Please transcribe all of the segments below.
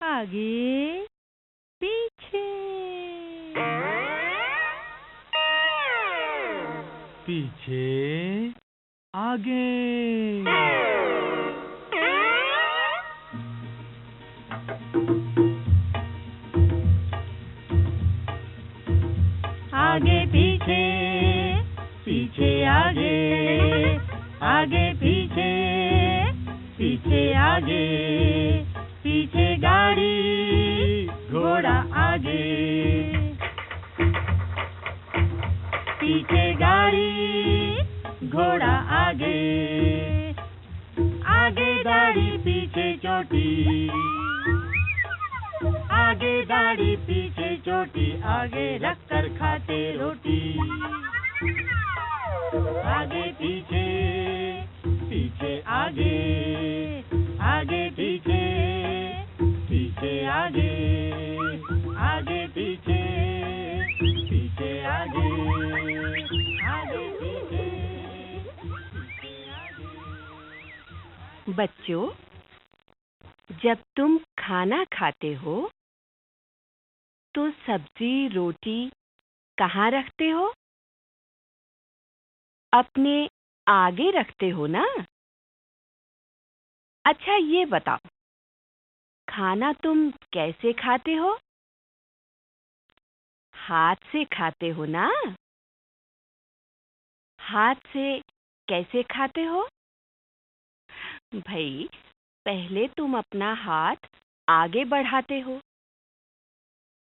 आगे पीछे पीछे आगे आगे पीछे पीछे आगे आगे पीछे पीछे आगे पीछे गाड़ी, घोड़ा आगे। पीछे गाड़ी, घोड़ा आगे। आगे गाड़ी पीछे चोटी। आगे गाड़ी पीछे चोटी, आगे रख कर खाते रोटी। आगे, पीछे पीछे आगे आगे। आगे आगे पीछे पीछे आगे आगे पीछे बच्चों, जब तुम खाना खाते हो तो सब्ज़ी, रोटी कहाँ रखते हो? अपने आगे रखते हो ना? अच्छा ये बताओ खाना तुम कैसे खाते हो? हाथ से खाते हो ना? हाथ से कैसे खाते हो? भाई, पहले तुम अपना हाथ आगे बढ़ाते हो।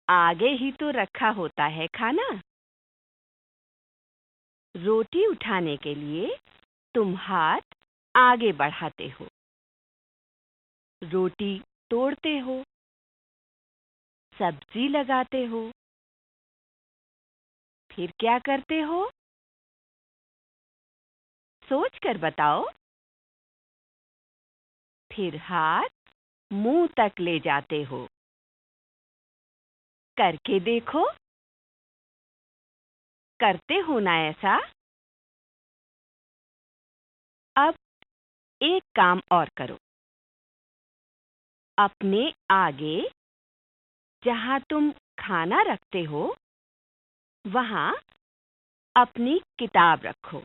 आगे ही तो रखा होता है खाना। रोटी उठाने के लिए तुम हाथ आगे बढ़ाते हो। रोटी तोड़ते हो, सब्ज़ी लगाते हो, फिर क्या करते हो? सोच कर बताओ। फिर हाथ मुँह तक ले जाते हो। करके देखो। करते हो ना ऐसा? अब एक काम और करो। अपने आगे, जहाँ तुम खाना रखते हो, वहाँ अपनी किताब रखो।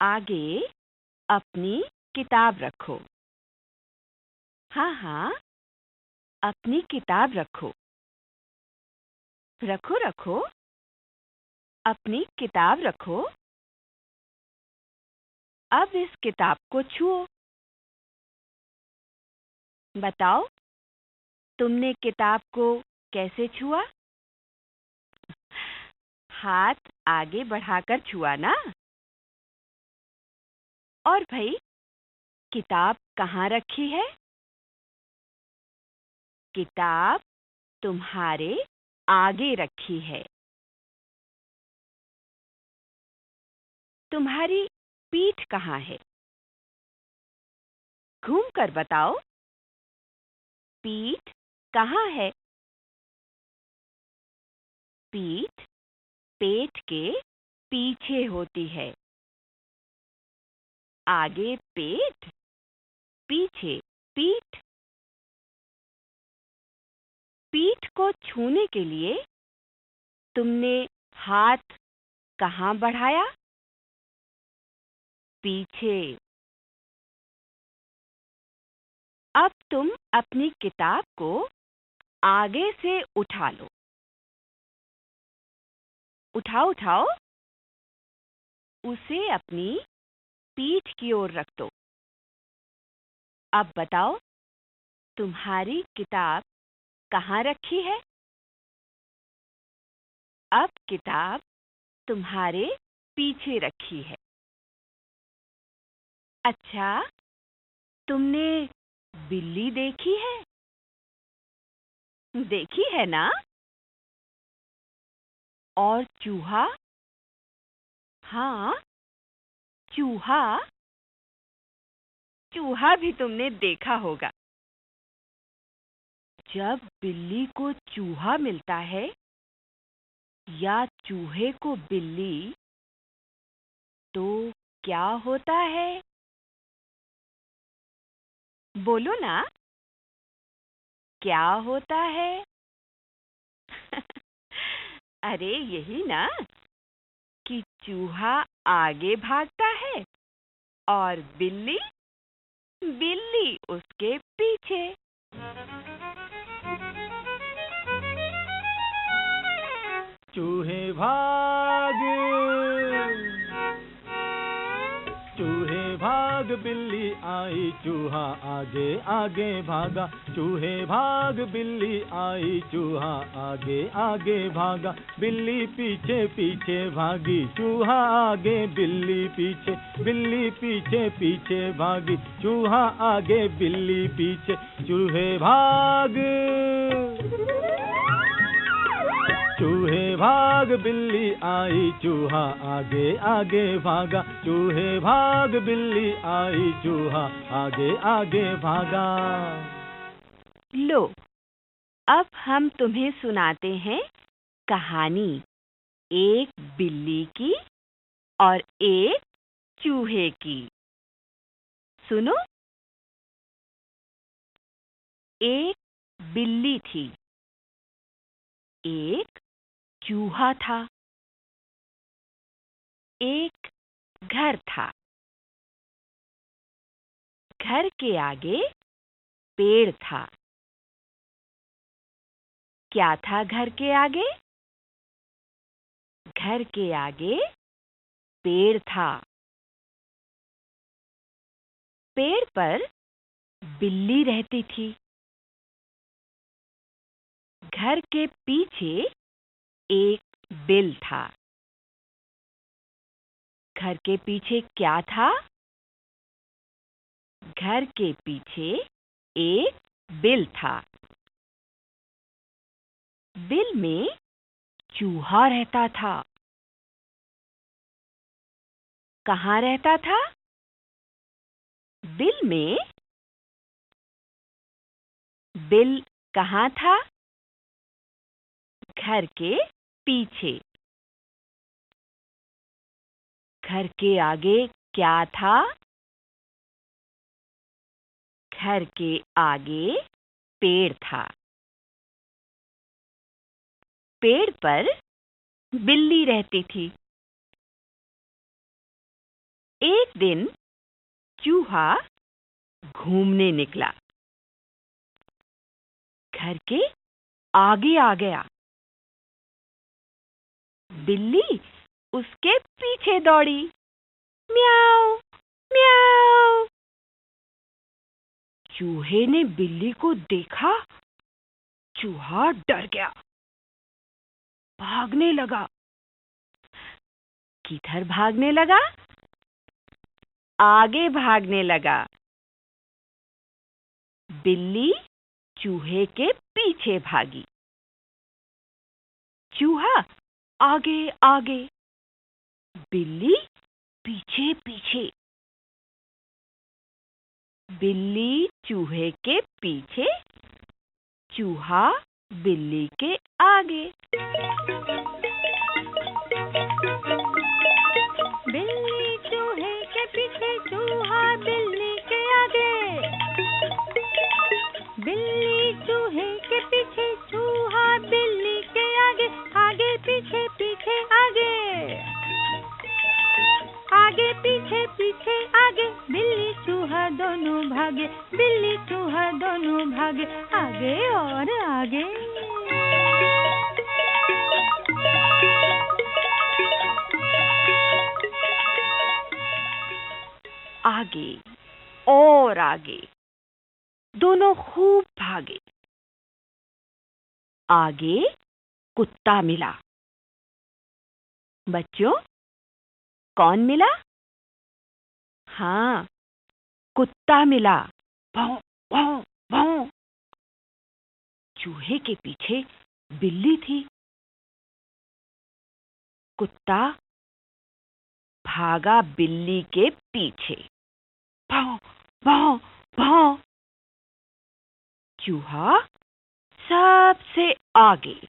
आगे अपनी किताब रखो। हाँ हाँ अपनी किताब रखो। रखो रखो, अपनी किताब रखो। अब इस किताब को छुओ। बताओ, तुमने किताब को कैसे छुआ? हाथ आगे बढ़ाकर छुआ ना? और भाई, किताब कहाँ रखी है? किताब तुम्हारे आगे रखी है। तुम्हारी पीठ कहाँ है? घूम कर बताओ। पीठ कहाँ है? पीठ पेट के पीछे होती है। आगे पेट, पीछे पीठ। पीठ को छूने के लिए तुमने हाथ कहाँ बढ़ाया? पीछे। अब तुम अपनी किताब को आगे से उठा लो। उठाओ उठाओ। उसे अपनी पीठ की ओर रख दो। अब बताओ, तुम्हारी किताब कहाँ रखी है? अब किताब तुम्हारे पीछे रखी है। अच्छा तुमने बिल्ली देखी है? देखी है ना? और चूहा? हाँ चूहा। चूहा भी तुमने देखा होगा। जब बिल्ली को चूहा मिलता है, या चूहे को बिल्ली तो क्या होता है? बोलो ना, क्या होता है? अरे, यही ना, कि चूहा आगे भागता है और बिल्ली बिल्ली उसके पीछे। चूहे भाग बिल्ली आई, चूहा आगे आगे भागा। चूहे भाग, बिल्ली आई, चूहा आगे आगे भागा। बिल्ली पीछे पीछे भागी। चूहा आगे, बिल्ली पीछे बिल्ली पीछे पीछे भागी। चूहा आगे, बिल्ली पीछे, चूहे भाग। चूहे भाग, बिल्ली आई, चूहा आगे आगे भागा। चूहे भाग, बिल्ली आई, चूहा आगे आगे भागा। लो, अब हम तुम्हें सुनाते हैं कहानी। एक बिल्ली की और एक चूहे की। सुनो। एक बिल्ली थी। एक चूहा था। एक घर था। घर के आगे पेड़ था। क्या था घर के आगे? घर के आगे पेड़ था। पेड़ पर बिल्ली रहती थी। घर के पीछे एक बिल था। घर के पीछे क्या था? घर के पीछे एक बिल था। बिल में चूहा रहता था। कहाँ रहता था? बिल में। बिल कहाँ था? घर के पीछे। घर के आगे क्या था? घर के आगे पेड़ था। पेड़ पर बिल्ली रहती थी। एक दिन चूहा घूमने निकला। घर के आगे आ गया। बिल्ली उसके पीछे दौड़ी। म्याऊ म्याऊ। चूहे ने बिल्ली को देखा, चूहा डर गया, भागने लगा। किधर भागने लगा? आगे भागने लगा। बिल्ली चूहे के पीछे भागी। चूहा आगे आगे। बिल्ली पीछे पीछे। बिल्ली चूहे के पीछे, चूहा बिल्ली के आगे। बिल्ली चूहे के पीछे, चूहा बिल्ली चूहा दोनों भागे, आगे और आगे। आगे और आगे, दोनों खूब भागे। आगे कुत्ता मिला। बच्चों, कौन मिला? हाँ कुत्ता मिला। चूहे के पीछे बिल्ली थी। कुत्ता भागा बिल्ली के पीछे। भौं भौं भौं चूहा सबसे आगे।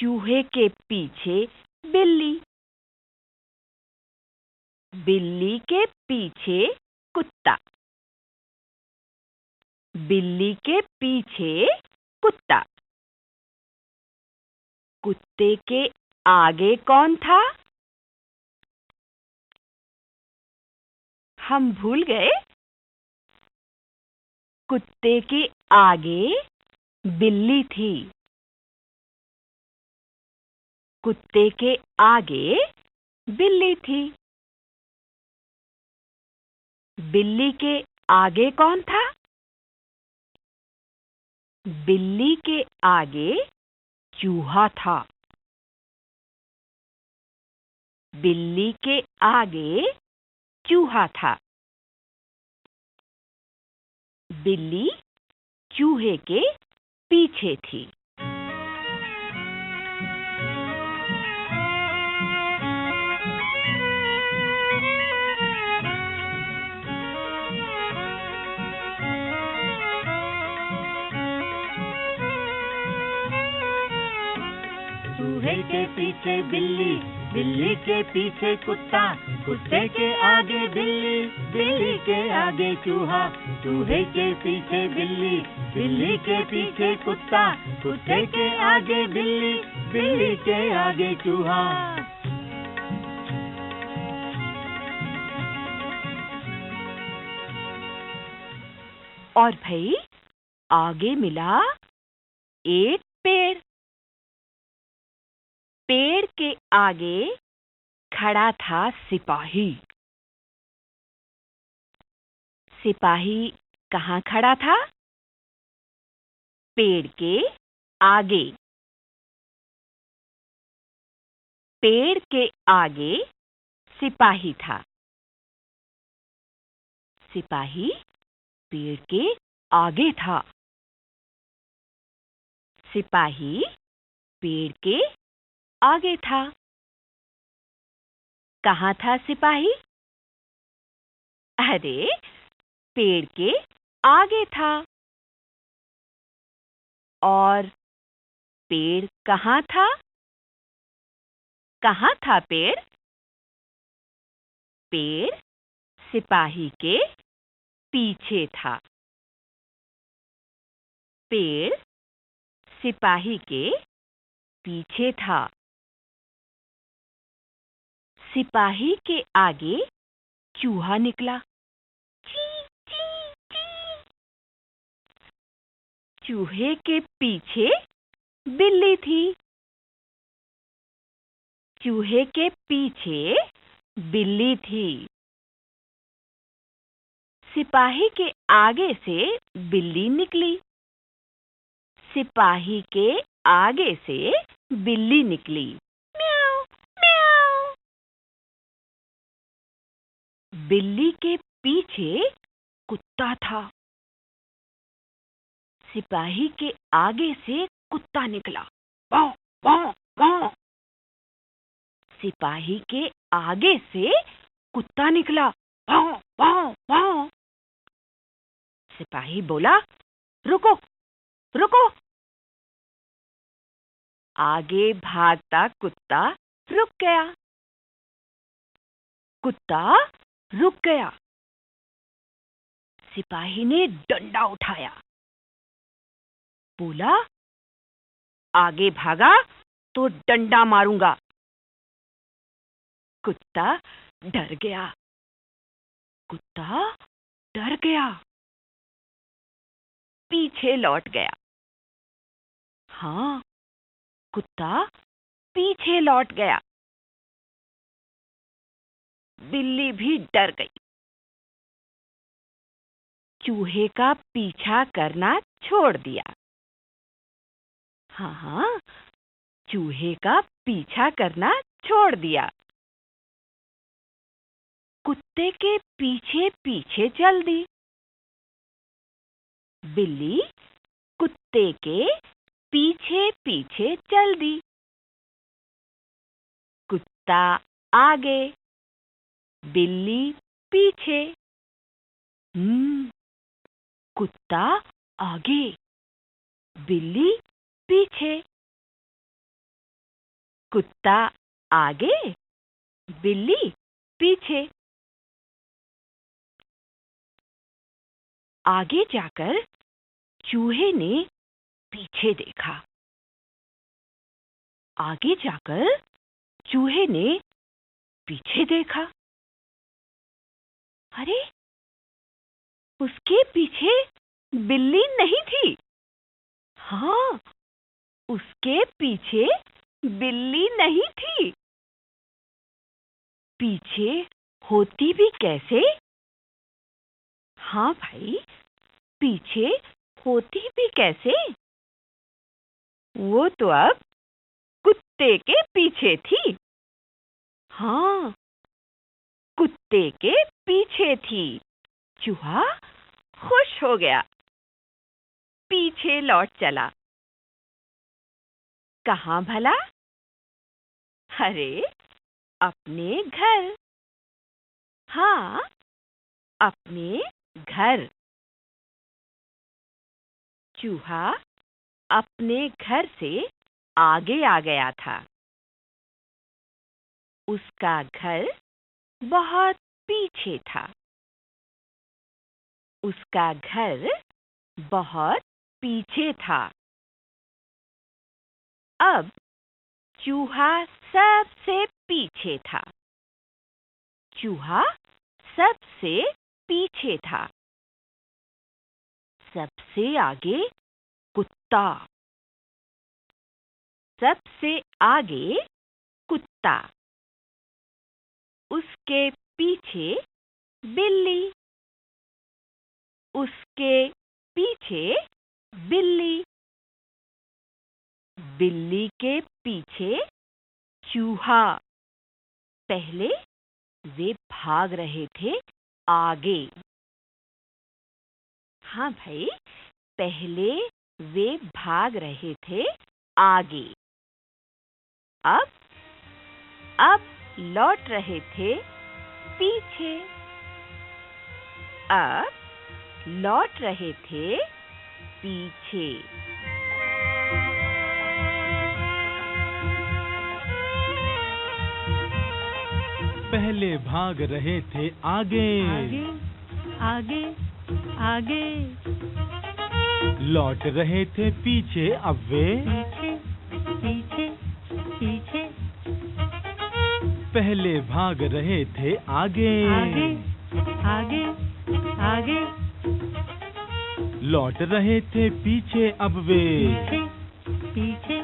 चूहे के पीछे बिल्ली। बिल्ली के पीछे कुत्ता। बिल्ली के पीछे कुत्ता। कुत्ते के आगे कौन था? हम भूल गए। कुत्ते के आगे बिल्ली थी। कुत्ते के आगे बिल्ली थी। बिल्ली के आगे कौन था? बिल्ली के आगे चूहा था। बिल्ली के आगे चूहा था। बिल्ली चूहे के पीछे थी। के पीछे बिल्ली बिल्ली के पीछे कुत्ता, कुत्ते के आगे बिल्ली बिल्ली के आगे चूहा, चूहे के पीछे बिल्ली बिल्ली के पीछे कुत्ता, कुत्ते के आगे बिल्ली बिल्ली के आगे चूहा। और भाई, आगे मिला एक पेड़। पेड़ के आगे खड़ा था सिपाही। सिपाही कहाँ खड़ा था? पेड़ के आगे। पेड़ के आगे सिपाही था। सिपाही पेड़ के आगे था। सिपाही पेड़ के आगे था। कहाँ था सिपाही? अरे, पेड़ के आगे था। और पेड़ कहाँ था? कहाँ था पेड़? पेड़ सिपाही के पीछे था। पेड़ सिपाही के पीछे था। सिपाही के आगे चूहा निकला। ची, ची, ची। चूहे के पीछे बिल्ली थी। चूहे के पीछे बिल्ली थी। सिपाही के आगे से बिल्ली निकली। सिपाही के आगे से बिल्ली निकली। बिल्ली के पीछे कुत्ता था। सिपाही के आगे से कुत्ता निकला। वाँ, वाँ, वाँ। सिपाही के आगे से कुत्ता निकला। वाँ, वाँ, वाँ। सिपाही बोला रुको रुको। आगे भागता कुत्ता रुक गया। कुत्ता रुक गया। सिपाही ने डंडा उठाया। बोला, आगे भागा तो डंडा मारूँगा। कुत्ता डर गया। कुत्ता डर गया। पीछे लौट गया। हाँ कुत्ता पीछे लौट गया। बिल्ली भी डर गई। चूहे का पीछा करना छोड़ दिया। हाँ हाँ चूहे का पीछा करना छोड़ दिया। कुत्ते के पीछे पीछे चल दी। बिल्ली कुत्ते के पीछे पीछे चल दी। कुत्ता आगे। बिल्ली पीछे। हम्म कुत्ता आगे। बिल्ली पीछे। कुत्ता आगे, बिल्ली पीछे। आगे जाकर चूहे ने पीछे देखा। आगे जाकर चूहे ने पीछे देखा। अरे, उसके पीछे बिल्ली नहीं थी। हाँ उसके पीछे बिल्ली नहीं थी। पीछे होती भी कैसे? हाँ भाई, पीछे होती भी कैसे? वो तो अब कुत्ते के पीछे थी। हाँ कुत्ते के पीछे थी। चूहा खुश हो गया। पीछे लौट चला। कहाँ भला? अरे, अपने घर। हाँ अपने घर। चूहा अपने घर से आगे आ गया था। उसका घर बहुत पीछे था। उसका घर बहुत पीछे था। अब चूहा सबसे पीछे था। चूहा सबसे पीछे था। सबसे आगे कुत्ता। सबसे आगे कुत्ता। उसके पीछे बिल्ली। उसके पीछे बिल्ली। बिल्ली के पीछे चूहा। पहले वे भाग रहे थे आगे। हाँ भाई, पहले वे भाग रहे थे आगे। अब अब लौट रहे थे पीछे। अब लौट रहे थे पीछे। पहले भाग रहे थे आगे। आगे आगे आगे। लौट रहे थे पीछे अब वे। पीछे पीछे। पीछे पहले भाग रहे थे आगे। आगे आगे आगे। लौट रहे थे पीछे अब वे। पीछे पीछे।